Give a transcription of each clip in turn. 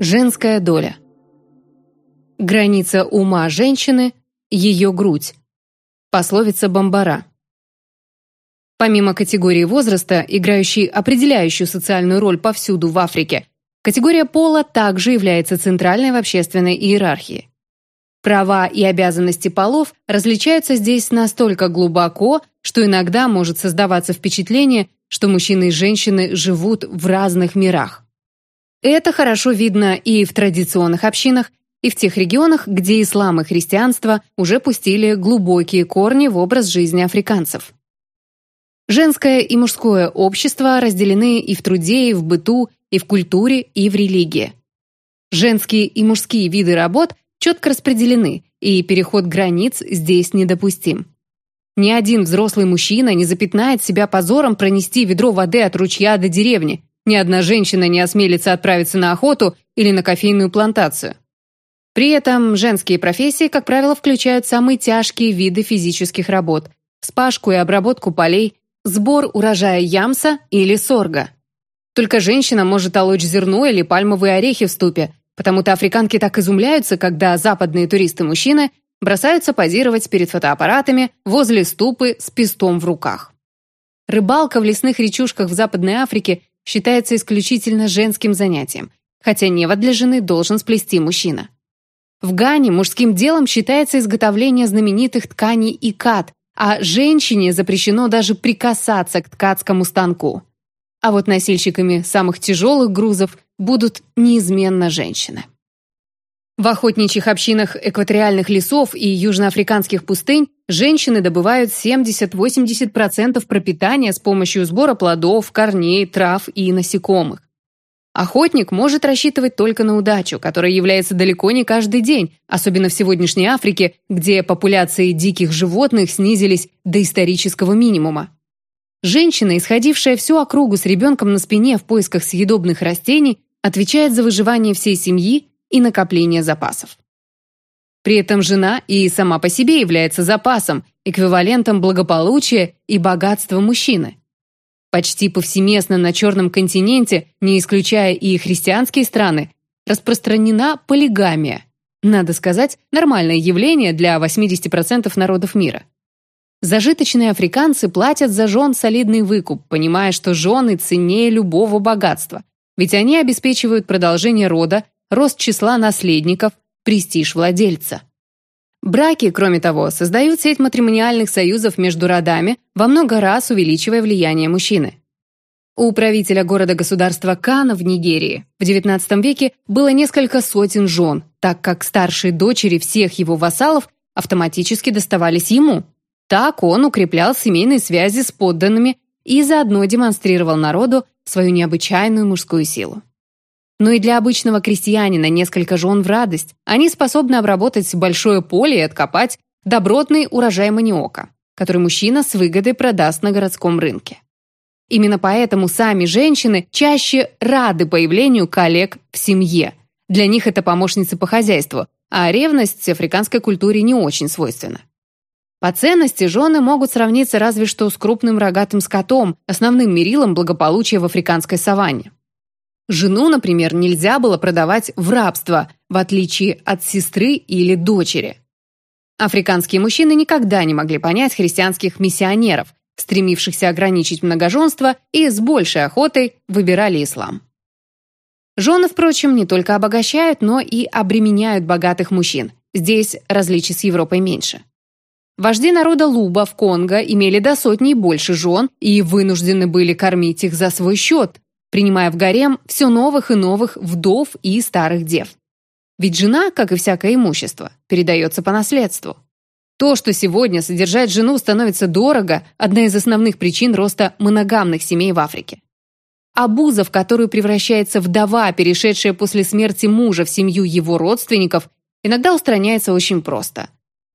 Женская доля. Граница ума женщины – ее грудь. Пословица Бомбара. Помимо категории возраста, играющей определяющую социальную роль повсюду в Африке, категория пола также является центральной в общественной иерархии. Права и обязанности полов различаются здесь настолько глубоко, что иногда может создаваться впечатление, что мужчины и женщины живут в разных мирах. Это хорошо видно и в традиционных общинах, и в тех регионах, где ислам и христианство уже пустили глубокие корни в образ жизни африканцев. Женское и мужское общество разделены и в труде, и в быту, и в культуре, и в религии. Женские и мужские виды работ четко распределены, и переход границ здесь недопустим. Ни один взрослый мужчина не запятнает себя позором пронести ведро воды от ручья до деревни. Ни одна женщина не осмелится отправиться на охоту или на кофейную плантацию. При этом женские профессии, как правило, включают самые тяжкие виды физических работ – спашку и обработку полей, сбор урожая ямса или сорга. Только женщина может толочь зерно или пальмовые орехи в ступе, Потому-то африканки так изумляются, когда западные туристы-мужчины бросаются позировать перед фотоаппаратами возле ступы с пестом в руках. Рыбалка в лесных речушках в Западной Африке считается исключительно женским занятием, хотя невод для жены должен сплести мужчина. В Гане мужским делом считается изготовление знаменитых тканей и кат, а женщине запрещено даже прикасаться к ткацкому станку. А вот носильщиками самых тяжелых грузов будут неизменно женщины. В охотничьих общинах экваториальных лесов и южноафриканских пустынь женщины добывают 70-80% пропитания с помощью сбора плодов, корней, трав и насекомых. Охотник может рассчитывать только на удачу, которая является далеко не каждый день, особенно в сегодняшней Африке, где популяции диких животных снизились до исторического минимума. Женщина, исходившая всю округу с ребенком на спине в поисках съедобных растений, отвечает за выживание всей семьи и накопление запасов. При этом жена и сама по себе является запасом, эквивалентом благополучия и богатства мужчины. Почти повсеместно на Черном континенте, не исключая и христианские страны, распространена полигамия. Надо сказать, нормальное явление для 80% народов мира. Зажиточные африканцы платят за жен солидный выкуп, понимая, что жены ценнее любого богатства, ведь они обеспечивают продолжение рода, рост числа наследников, престиж владельца. Браки, кроме того, создают сеть матримониальных союзов между родами, во много раз увеличивая влияние мужчины. У правителя города-государства Кана в Нигерии в XIX веке было несколько сотен жен, так как старшие дочери всех его вассалов автоматически доставались ему. Так он укреплял семейные связи с подданными и заодно демонстрировал народу свою необычайную мужскую силу. Но и для обычного крестьянина несколько жен в радость. Они способны обработать большое поле и откопать добротный урожай маниока, который мужчина с выгодой продаст на городском рынке. Именно поэтому сами женщины чаще рады появлению коллег в семье. Для них это помощницы по хозяйству, а ревность африканской культуре не очень свойственна. По ценности жены могут сравниться разве что с крупным рогатым скотом, основным мерилом благополучия в африканской саванне. Жену, например, нельзя было продавать в рабство, в отличие от сестры или дочери. Африканские мужчины никогда не могли понять христианских миссионеров, стремившихся ограничить многоженство и с большей охотой выбирали ислам. Жены, впрочем, не только обогащают, но и обременяют богатых мужчин. Здесь различий с Европой меньше. Вожди народа Луба в Конго имели до сотни больше жен и вынуждены были кормить их за свой счет, принимая в гарем все новых и новых вдов и старых дев. Ведь жена, как и всякое имущество, передается по наследству. То, что сегодня содержать жену становится дорого, одна из основных причин роста моногамных семей в Африке. Абуза, в которую превращается вдова, перешедшая после смерти мужа в семью его родственников, иногда устраняется очень просто.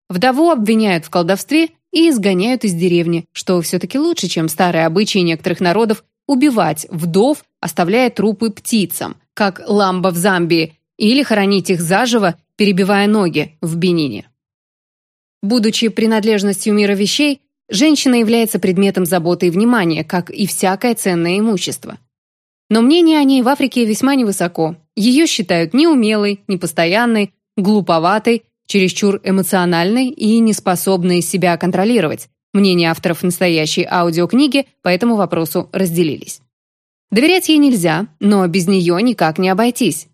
Вдову обвиняют в колдовстве и изгоняют из деревни, что все-таки лучше, чем старые обычаи некоторых народов убивать вдов, оставляя трупы птицам, как ламба в Замбии, или хоронить их заживо, перебивая ноги в Бенине. Будучи принадлежностью мира вещей, женщина является предметом заботы и внимания, как и всякое ценное имущество. Но мнение о ней в Африке весьма невысоко, ее считают неумелой, непостоянной, глуповатой, чересчур эмоциональной и неспособной себя контролировать. Мнения авторов настоящей аудиокниги по этому вопросу разделились. Доверять ей нельзя, но без нее никак не обойтись.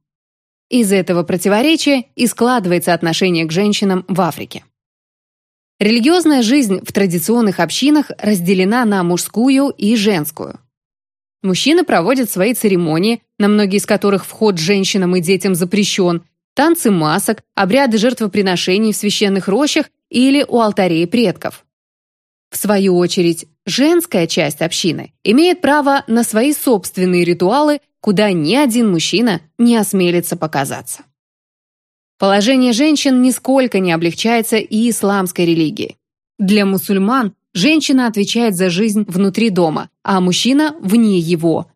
Из этого противоречия и складывается отношение к женщинам в Африке. Религиозная жизнь в традиционных общинах разделена на мужскую и женскую. Мужчины проводят свои церемонии, на многие из которых вход женщинам и детям запрещен, танцы масок, обряды жертвоприношений в священных рощах или у алтарей предков. В свою очередь, женская часть общины имеет право на свои собственные ритуалы, куда ни один мужчина не осмелится показаться. Положение женщин нисколько не облегчается и исламской религией. Для мусульман женщина отвечает за жизнь внутри дома, а мужчина вне его.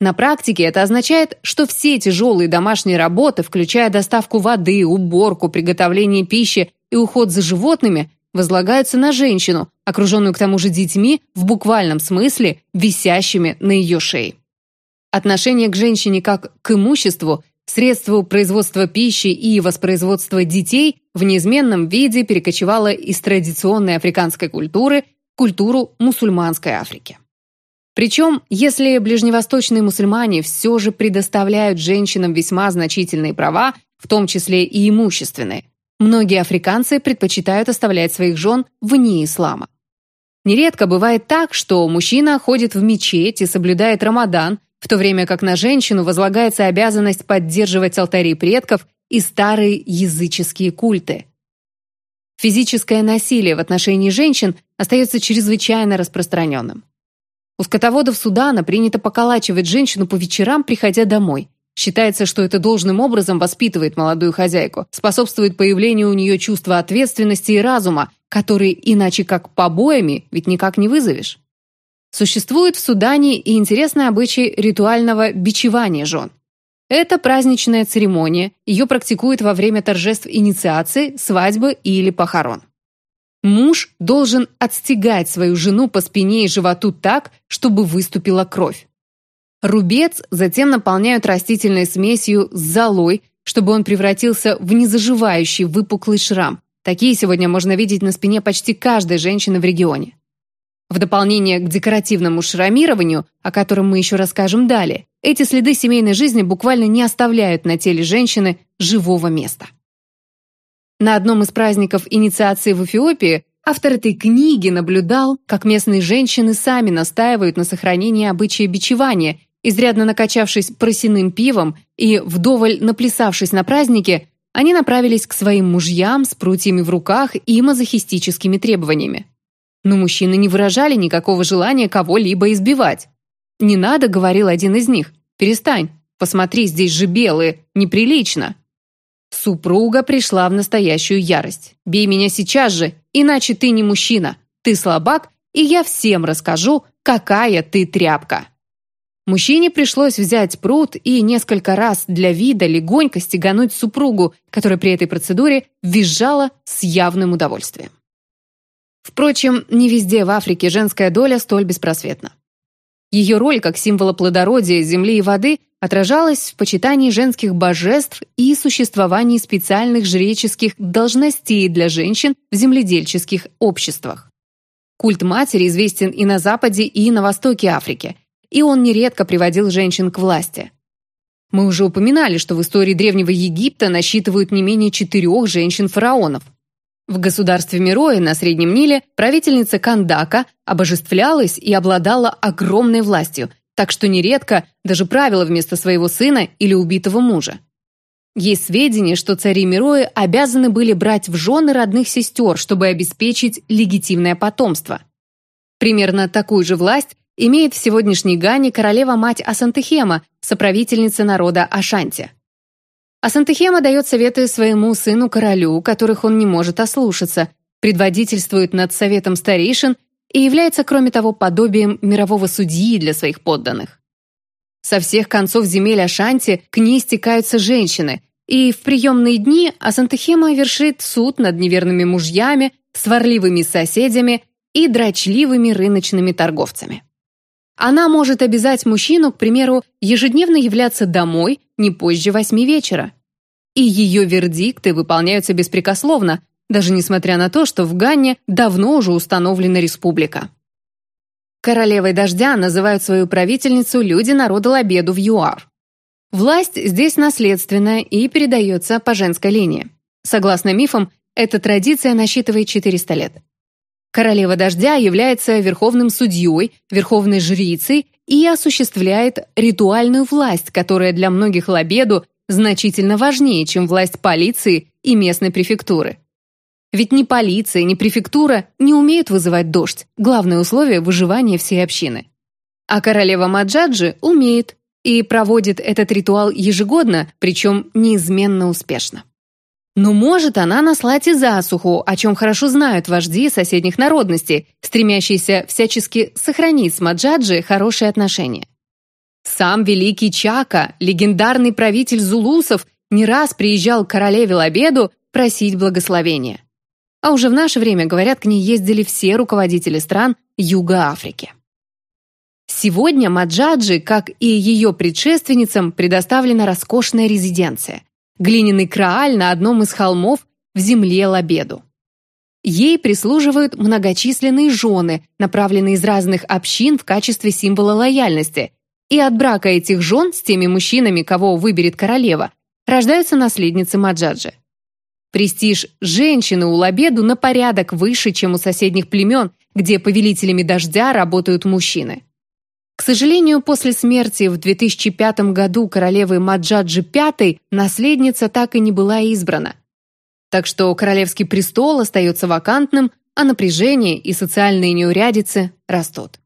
На практике это означает, что все тяжелые домашние работы, включая доставку воды, уборку, приготовление пищи и уход за животными, возлагаются на женщину, окруженную к тому же детьми, в буквальном смысле, висящими на ее шее. Отношение к женщине как к имуществу, средству производства пищи и воспроизводства детей в неизменном виде перекочевало из традиционной африканской культуры в культуру мусульманской Африки. Причем, если ближневосточные мусульмане все же предоставляют женщинам весьма значительные права, в том числе и имущественные, Многие африканцы предпочитают оставлять своих жен вне ислама. Нередко бывает так, что мужчина ходит в мечеть и соблюдает рамадан, в то время как на женщину возлагается обязанность поддерживать алтари предков и старые языческие культы. Физическое насилие в отношении женщин остается чрезвычайно распространенным. У скотоводов Судана принято поколачивать женщину по вечерам, приходя домой. Считается, что это должным образом воспитывает молодую хозяйку, способствует появлению у нее чувства ответственности и разума, которые иначе как побоями ведь никак не вызовешь. Существует в Судане и интересный обычай ритуального бичевания жен. Это праздничная церемония, ее практикуют во время торжеств инициации, свадьбы или похорон. Муж должен отстегать свою жену по спине и животу так, чтобы выступила кровь. Рубец затем наполняют растительной смесью с золой, чтобы он превратился в незаживающий выпуклый шрам. Такие сегодня можно видеть на спине почти каждой женщины в регионе. В дополнение к декоративному шрамированию, о котором мы еще расскажем далее, эти следы семейной жизни буквально не оставляют на теле женщины живого места. На одном из праздников инициации в Эфиопии автор этой книги наблюдал, как местные женщины сами настаивают на сохранении обычая бичевания Изрядно накачавшись просяным пивом и вдоволь наплясавшись на празднике, они направились к своим мужьям с прутьями в руках и мазохистическими требованиями. Но мужчины не выражали никакого желания кого-либо избивать. «Не надо», — говорил один из них, — «перестань, посмотри, здесь же белые, неприлично». Супруга пришла в настоящую ярость. «Бей меня сейчас же, иначе ты не мужчина, ты слабак, и я всем расскажу, какая ты тряпка». Мужчине пришлось взять пруд и несколько раз для вида легонько стегануть супругу, которая при этой процедуре визжала с явным удовольствием. Впрочем, не везде в Африке женская доля столь беспросветна. Ее роль как символа плодородия, земли и воды отражалась в почитании женских божеств и существовании специальных жреческих должностей для женщин в земледельческих обществах. Культ матери известен и на Западе, и на Востоке Африки – и он нередко приводил женщин к власти. Мы уже упоминали, что в истории Древнего Египта насчитывают не менее четырех женщин-фараонов. В государстве Мироя на Среднем Ниле правительница Кандака обожествлялась и обладала огромной властью, так что нередко даже правила вместо своего сына или убитого мужа. Есть сведения, что цари Мирои обязаны были брать в жены родных сестер, чтобы обеспечить легитимное потомство. Примерно такую же власть имеет в сегодняшней Гане королева-мать Асантехема, соправительница народа Ашанти. Асантехема дает советы своему сыну-королю, которых он не может ослушаться, предводительствует над советом старейшин и является, кроме того, подобием мирового судьи для своих подданных. Со всех концов земель Ашанти к ней стекаются женщины, и в приемные дни Асантехема вершит суд над неверными мужьями, сварливыми соседями и дрочливыми рыночными торговцами. Она может обязать мужчину, к примеру, ежедневно являться домой не позже восьми вечера. И ее вердикты выполняются беспрекословно, даже несмотря на то, что в Ганне давно уже установлена республика. Королевой дождя называют свою правительницу люди народа Лабеду в ЮАР. Власть здесь наследственная и передается по женской линии. Согласно мифам, эта традиция насчитывает 400 лет. Королева дождя является верховным судьей, верховной жрицей и осуществляет ритуальную власть, которая для многих лабеду значительно важнее, чем власть полиции и местной префектуры. Ведь ни полиция, ни префектура не умеют вызывать дождь, главное условие выживания всей общины. А королева Маджаджи умеет и проводит этот ритуал ежегодно, причем неизменно успешно. Но может она наслать и засуху, о чем хорошо знают вожди соседних народностей, стремящиеся всячески сохранить с Маджаджи хорошие отношения. Сам великий Чака, легендарный правитель зулусов, не раз приезжал к королеве Лабеду просить благословения. А уже в наше время, говорят, к ней ездили все руководители стран Юга Африки. Сегодня Маджаджи, как и ее предшественницам, предоставлена роскошная резиденция глиняный крааль на одном из холмов в земле Лабеду. Ей прислуживают многочисленные жены, направленные из разных общин в качестве символа лояльности, и от брака этих жен с теми мужчинами, кого выберет королева, рождаются наследницы Маджаджи. Престиж женщины у Лабеду на порядок выше, чем у соседних племен, где повелителями дождя работают мужчины. К сожалению, после смерти в 2005 году королевы Маджаджи V наследница так и не была избрана. Так что королевский престол остается вакантным, а напряжение и социальные неурядицы растут.